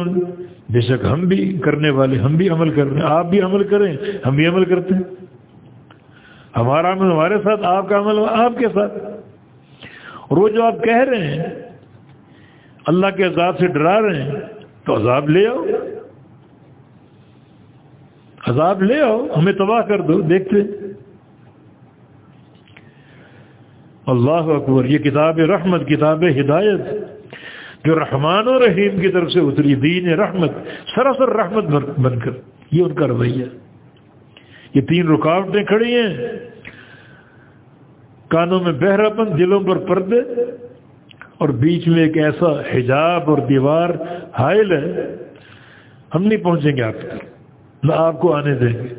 بے شک ہم بھی کرنے والے، ہم بھی عمل کر رہے ہیں۔ آپ بھی عمل کریں، ہم بھی عمل کرتے ہیں۔ ہمارا عمل ہمارے ساتھ، آپ کا عمل آپ کے ساتھ۔ اور وہ جو آپ کہہ رہے ہیں، اللہ کے عذاب سے ڈرا رہے ہیں، تو عذاب لے آؤ۔ عذاب لے آؤ، ہمیں تباہ کر دو، دیکھتے اللہ اکبر، یہ کتاب رحمت، کتاب ہدایت، جو رحمان و رحیم کی طرف سے اتری، دین رحمت، سراسر رحمت بن کر، یہ ان کا رویہ۔ یہ تین رکاوٹیں کھڑی ہیں۔ کانوں میں بہراپن دلوں پر پردے۔ اور بیچ میں ایک ایسا حجاب اور دیوار حائل ہے۔ ہم نہیں پہنچیں گے آپ تک، نہ آپ کو آنے دیں گے۔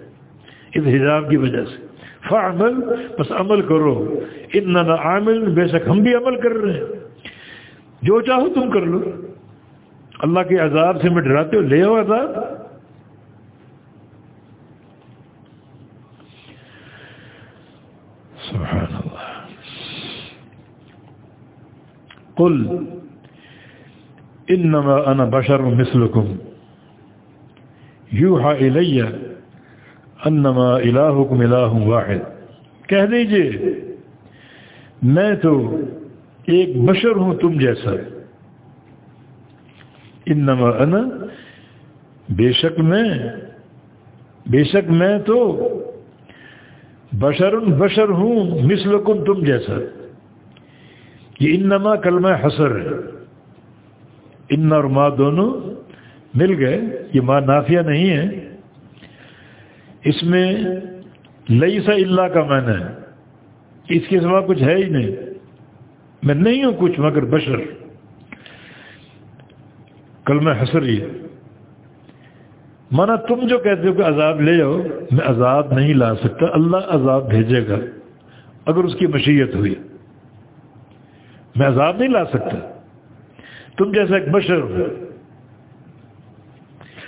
اس حجاب کی وجہ سے۔ فعمل بس عمل کرو۔ اتنا عامل، بے شک ہم بھی عمل کر رہے ہیں۔ جو چاہو تم کر لو۔ اللہ کے عذاب سے میں ڈراتے ہو، لے آؤ عذاب۔ قل، انما انا بشر مثلكم یوحا الی انما الہکم الہ واحد۔ کہہ دیجیے، میں تو ایک بشر ہوں تم جیسا۔ انما انا، بے شک میں، بے شک میں تو بشر بشر ہوں، مثلکم تم جیسا۔ یہ انما کلمہ حسر ہے۔ ان اور ماں دونوں مل گئے، یہ ماں نافیہ نہیں ہے۔ اس میں لئی سا اللہ کا معنی ہے۔ اس کے سوا کچھ ہے ہی نہیں۔ میں نہیں ہوں کچھ مگر بشر۔ کلمہ حسر یہ مانا تم جو کہتے ہو کہ عذاب لے جاؤ میں عذاب نہیں لا سکتا۔ اللہ عذاب بھیجے گا اگر اس کی مشیت ہوئی۔ میں عذاب نہیں لا سکتا۔ تم جیسا ایک بشر ہو۔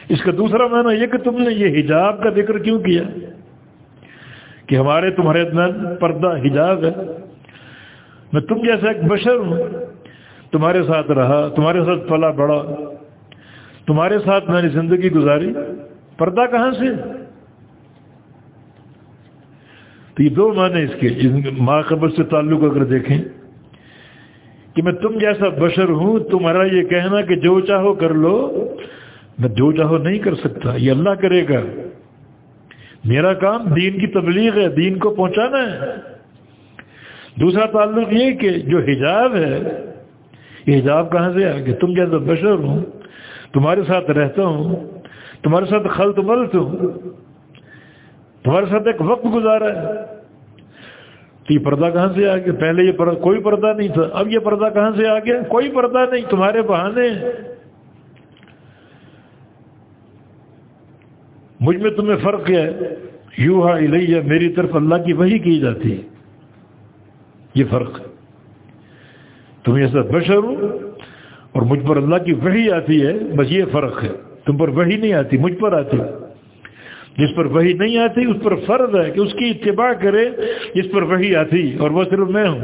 اس کا دوسرا معنی یہ کہ تم نے یہ حجاب کا ذکر کیوں کیا؟ کہ ہمارے تمہارے اتنا پردہ حجاب ہے۔ میں تم جیسا ایک بشر ہوں، تمہارے ساتھ رہا، تمہارے ساتھ پلا بڑا، تمہارے ساتھ میں نے زندگی گزاری، پردہ کہاں سے؟ تو یہ دو معنی اس کے ماں قبر سے تعلق اگر دیکھیں کہ میں تم جیسا بشر ہوں، تمہارا یہ کہنا کہ جو چاہو کر لو میں جو چاہو نہیں کر سکتا، یہ اللہ کرے گا۔ میرا کام دین کی تبلیغ ہے، دین کو پہنچانا ہے۔ دوسرا تعلق یہ کہ جو حجاب ہے، یہ حجاب کہاں سے آ کہ تم جیسا بشر ہوں، تمہارے ساتھ رہتا ہوں، تمہارے ساتھ خلط ملت ہوں، تمہارے ساتھ ایک وقت گزارا ہے۔ تو یہ پردہ کہاں سے آ گیا پہلے یہ پردہ کوئی پردہ نہیں تھا، اب یہ پردہ کہاں سے آ گیا کوئی پردہ نہیں، تمہارے بہانے۔ مجھ میں تمہیں فرق ہے۔ یو ہا الیہ، میری طرف اللہ کی وہی کی جاتی ہے۔ یہ فرق ہے۔ تمہیں ایسا بشر ہوں اور مجھ پر اللہ کی وہی آتی ہے، بس یہ فرق ہے۔ تم پر وہی نہیں آتی، مجھ پر آتی جس پر وہی نہیں آتی، اس پر فرض ہے کہ اس کی اتباع کرے، جس پر وہی آتی، اور وہ صرف میں ہوں۔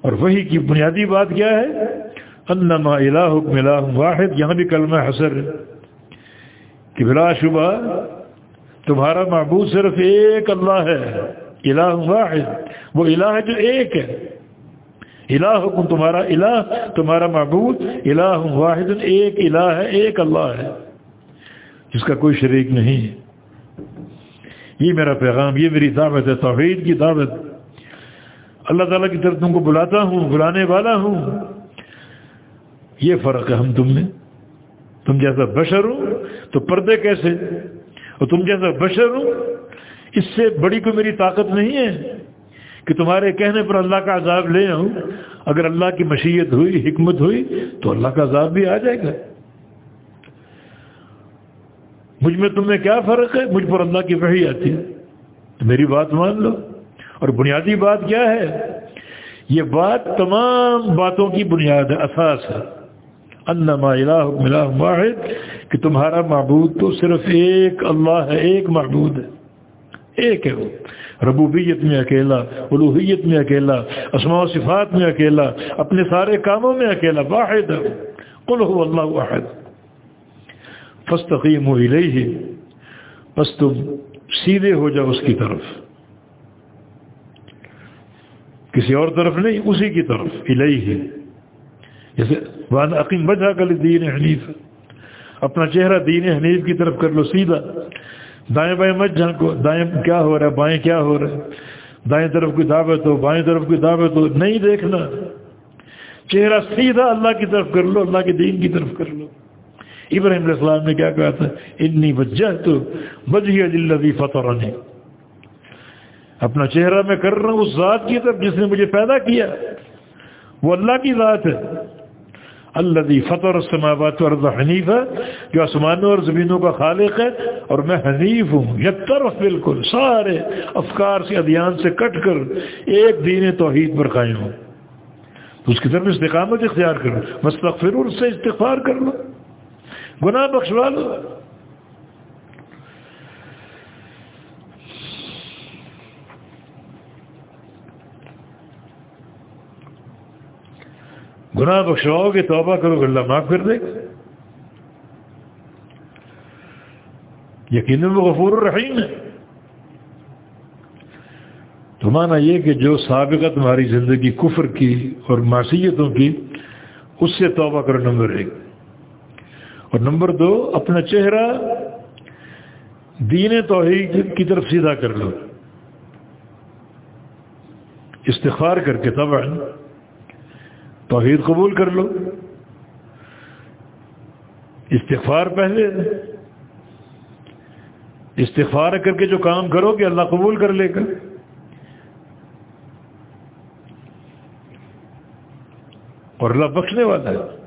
اور وہی کی بنیادی بات کیا ہے؟ انما الہ واحد، یہاں بھی کلمہ حسر کہ بلا شبہ تمہارا معبود صرف ایک اللہ ہے، الہ واحد۔ وہ الہ جو ایک ہے۔ الہ حکم تمہارا الہ، تمہارا معبود۔ الہ واحد، ایک الہ ہے، ایک اللہ ہے۔ جس کا کوئی شریک نہیں۔ یہ میرا پیغام، یہ میری دعوت ہے، توحید کی دعوت۔ اللہ تعالیٰ کی طرف تم کو بلاتا ہوں، بلانے والا ہوں۔ یہ فرق ہے ہم تم میں۔ تم جیسا بشر ہوں تو پردے کیسے؟ اور تم جیسا بشر ہوں اس سے بڑی کوئی میری طاقت نہیں ہے کہ تمہارے کہنے پر اللہ کا عذاب لے آؤں۔ اگر اللہ کی مشیت ہوئی، حکمت ہوئی، تو اللہ کا عذاب بھی آ جائے گا۔ مجھ میں تم میں کیا فرق ہے؟ مجھ پر اللہ کی وحی آتی ہے۔ تو میری بات مان لو۔ اور بنیادی بات کیا ہے؟ یہ بات تمام باتوں کی بنیاد ہے، اساس ہے۔ انما الہ الہ واحد، کہ تمہارا معبود تو صرف ایک اللہ ہے، ایک معبود ہے، ایک ہے وہ۔ ربوبیت میں اکیلا الوحیت میں اکیلا، اسماء و صفات میں اکیلا، اپنے سارے کاموں میں اکیلا، واحد ہے قل هو اللہ واحد۔ فستقیم الیہ، بس تم سیدھے ہو جاؤ اس کی طرف۔ کسی اور طرف نہیں، اسی کی طرف۔ الیہ۔ جیسے وہاں عقیم بجا کل دین حنیف۔ اپنا چہرہ دین حنیف کی طرف کر لو سیدھا۔ دائیں بائیں مت جہاں کو دائیں کیا ہو رہا ہے؟ بائیں کیا ہو رہا ہے؟ دائیں طرف کوئی دعوت ہو، بائیں طرف کوئی دعوت ہو۔ نہیں دیکھنا۔ چہرہ سیدھا اللہ کی طرف کر لو، اللہ کے دین کی طرف کر لو۔ ابراہیم علیہ السلام نے کیا کہا تھا؟ انی وجہ تو بجی اجلدی فتح اپنا چہرہ میں کر رہا ہوں اس ذات کی طرف جس نے مجھے پیدا کیا۔ وہ اللہ کی ذات ہے۔ اللہ فتح السماوات والارض حنیف ہے جو آسمانوں اور زمینوں کا خالق ہے، اور میں حنیف ہوں یک طرف بالکل سارے افکار سے ادھیان سے کٹ کر ایک دین توحید پر قائم ہوں۔ تو اس کی طرف استقامت اختیار کرو مستغفر اس سے استغفار کر لو۔ گناہ بخشوا لو۔ گناہ بخشواؤ گے، توبہ کرو، اللہ معاف کر دے۔ گا یقیناً وہ غفور الرحیم ہے۔ تو مانا یہ کہ جو سابقہ تمہاری زندگی کفر کی اور معصیتوں کی، اس سے توبہ کرو، نمبر ایک۔ اور نمبر دو، اپنا چہرہ دین توحید کی طرف سیدھا کر لو۔ استغفار کر کے تب توحید قبول کر لو۔ استغفار پہلے۔ استغفار کر کے جو کام کرو گے اللہ قبول کر لے گا۔ اور اللہ بخشنے والا ہے۔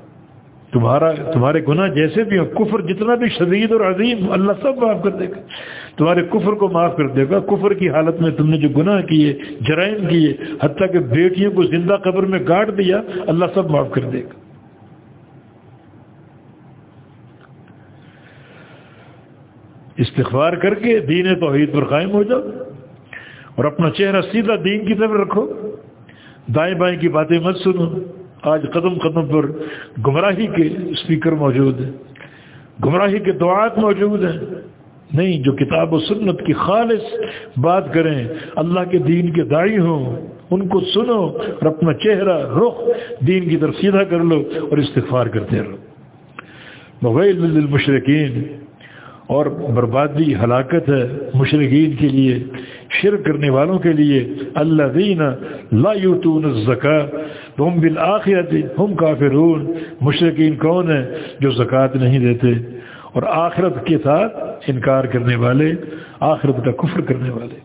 تمہارا تمہارے گناہ جیسے بھی ہو کفر جتنا بھی شدید اور عظیم، اللہ سب معاف کر دے گا۔ تمہارے کفر کو معاف کر دے گا۔ کفر کی حالت میں تم نے جو گناہ کیے، جرائم کیے، حتیٰ کہ بیٹیوں کو زندہ قبر میں گاٹ دیا، اللہ سب معاف کر دے گا۔ استغفار کر کے دین توحید پر قائم ہو جاؤ اور اپنا چہرہ سیدھا دین کی طرف رکھو۔ دائیں بائیں کی باتیں مت سنو۔ آج قدم قدم پر گمراہی کے اسپیکر موجود ہیں۔ گمراہی کے دعات موجود ہیں۔ نہیں، جو کتاب و سنت کی خالص بات کریں، اللہ کے دین کے دائی ہوں، ان کو سنو اور اپنا چہرہ، رخ، دین کی طرف سیدھا کر لو اور استغفار کرتے رہو۔ موبائل للمشرقین اور بربادی، ہلاکت ہے مشرقین کے لیے، شرک کرنے والوں کے لیے۔ اللہ دین لا یوتون الزکا ہم بالآخرت ہم کافرون۔ مشرقین کون ہیں جو زکوٰۃ نہیں دیتے؟ اور آخرت کے ساتھ انکار کرنے والے، آخرت کا کفر کرنے والے۔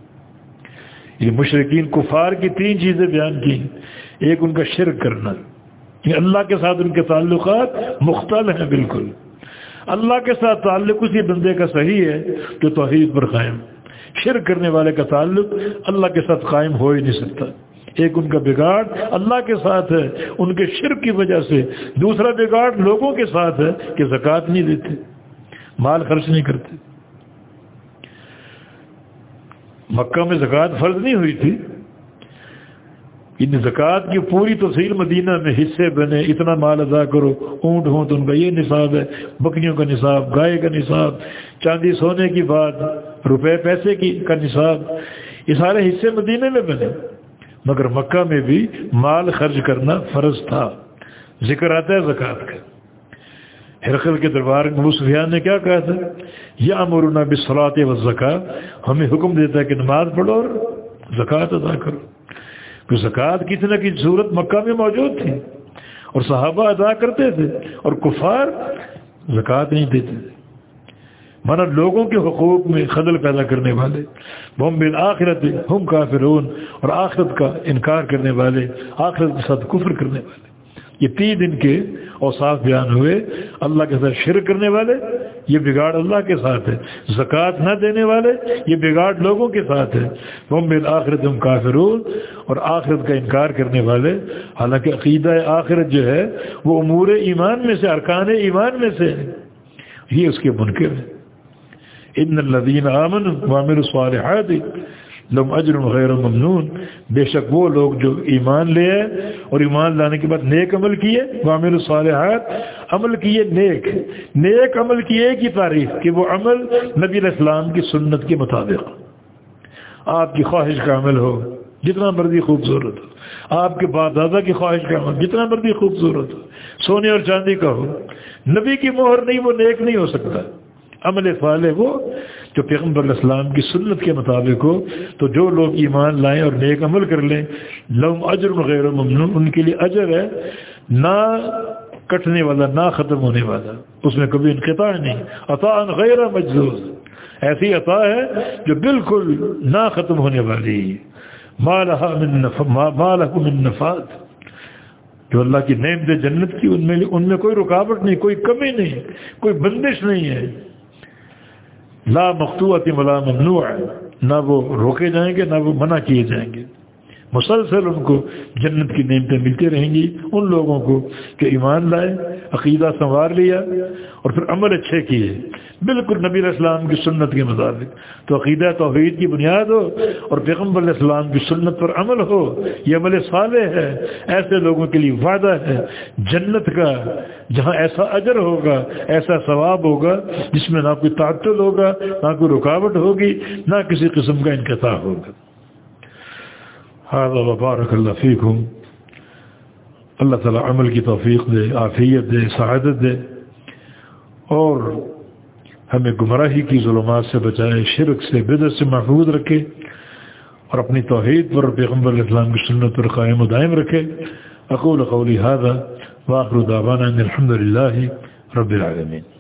یہ مشرقین کفار کی تین چیزیں بیان کی۔ ایک ان کا شرک کرنا۔ یہ اللہ کے ساتھ ان کے تعلقات مختلف ہیں بالکل۔ اللہ کے ساتھ تعلق اسی بندے کا صحیح ہے جو توحید پر قائم۔ شرک کرنے والے کا تعلق اللہ کے ساتھ قائم ہو ہی نہیں سکتا۔ ایک ان کا بگاڑ اللہ کے ساتھ ہے، ان کے شرک کی وجہ سے۔ دوسرا بگاڑ لوگوں کے ساتھ ہے کہ زکوٰۃ نہیں دیتے، مال خرچ نہیں کرتے۔ مکہ میں زکوٰۃ فرض نہیں ہوئی تھی۔ ان زکوٰۃ کی پوری تفصیل مدینہ میں حصے بنے، اتنا مال ادا کرو، اونٹ ہوں تو ان کا یہ نصاب ہے، بکریوں کا نصاب، گائے کا نصاب، چاندی سونے کی بات، روپے پیسے کی، کا نصاب، یہ سارے حصے مدینہ میں بنے۔ مگر مکہ میں بھی مال خرچ کرنا فرض تھا۔ ذکر آتا ہے زکوٰۃ کا۔ ہرقل کے دربار میں سفیان نے کیا کہا تھا؟ یا امرنا بسلاط و زکا ہمیں حکم دیتا ہے کہ نماز پڑھو اور زکوٰۃ ادا کرو۔ کہ زکوٰۃ کسی نہ کسی صورت مکہ میں موجود تھی۔ اور صحابہ ادا کرتے تھے اور کفار زکوٰۃ نہیں دیتے۔ تھے مانا لوگوں کے حقوق میں خدل پیدا کرنے والے بم بن آخرت ہم کافرون اور آخرت کا انکار کرنے والے، آخرت کے ساتھ کفر کرنے والے۔ یہ تین دن کے اوصاف بیان ہوئے۔ اللہ کے ساتھ شرک کرنے والے یہ بگاڑ اللہ کے ساتھ ہے۔ زکوٰۃ نہ دینے والے، یہ بگاڑ لوگوں کے ساتھ ہے۔ ممبل آخرت ہم کافرون۔ اور آخرت کا انکار کرنے والے، حالانکہ عقیدہ آخرت جو ہے، وہ امور ایمان میں سے، ارکان ایمان میں سے یہ اس کے منکر ہے۔ ان الدین امن وامر الصالحات لم اجر غیر ممنون۔ بے شک وہ لوگ جو ایمان لے آئے اور ایمان لانے کے بعد نیک عمل کیے وامر الصالحات۔ عمل کیے نیک نیک عمل کی ایک ہی تعریف کہ وہ عمل نبی الاسلام کی سنت کے مطابق۔ آپ کی خواہش کا عمل ہو، جتنا مرضی خوبصورت ہو۔ آپ کے بعد دادا کی خواہش کا عمل، جتنا مرضی خوبصورت ہو۔ سونے اور چاندی کا ہو۔ نبی کی مہر نہیں، وہ نیک نہیں ہو سکتا۔ عمل صالح وہ۔ جو پیغمبر الاسلام کی سنت کے مطابق ہو، تو جو لوگ ایمان لائیں اور نیک عمل کر لیں لم اجر غیر ممنون، ان کے لیے اجر ہے نہ کٹنے والا، نہ ختم ہونے والا۔ اس میں کبھی انقطاع نہیں۔ عطا غیر مجزوز ایسی عطا ہے جو بالکل نہ ختم ہونے والی۔ من نفات جو اللہ کی نعمت جنت کی، ان میں ان میں کوئی رکاوٹ نہیں، کوئی کمی نہیں، کوئی بندش نہیں ہے۔ لا مختوط ولا ممنوع۔ نہ وہ روکے جائیں گے، نہ وہ منع کیے جائیں گے۔ مسلسل ان کو جنت کی نعمتیں ملتی رہیں گی۔ ان لوگوں کو کہ ایمان لائے، عقیدہ سنوار لیا اور پھر عمل اچھے کیے۔ بالکل نبی علیہ السلام کی سنت کے مطابق۔ تو عقیدہ توحید کی بنیاد ہو اور پیغمبر علیہ السلام کی سنت پر عمل ہو، یہ عمل صالح ہے، ایسے لوگوں کے لیے وعدہ ہے۔ جنت کا، جہاں ایسا اجر ہوگا، ایسا ثواب ہوگا، جس میں نہ کوئی تعطل ہوگا، نہ کوئی رکاوٹ ہوگی، نہ کسی قسم کا انقطاع ہوگا۔ هذا وبارك اللہ فیکم اللہ تعالیٰ عمل کی توفیق دے، عافیت دے، سعادت دے۔ اور ہمیں گمراہی کی ظلمات سے بچائے، شرک سے بدر سے محفوظ رکھے اور اپنی توحید پر پیغمبر اسلام کی سنت پر قائم و دائم رکھے۔ اقول قولی هذا واخر دعوانا ان الحمد للہ رب العالمین۔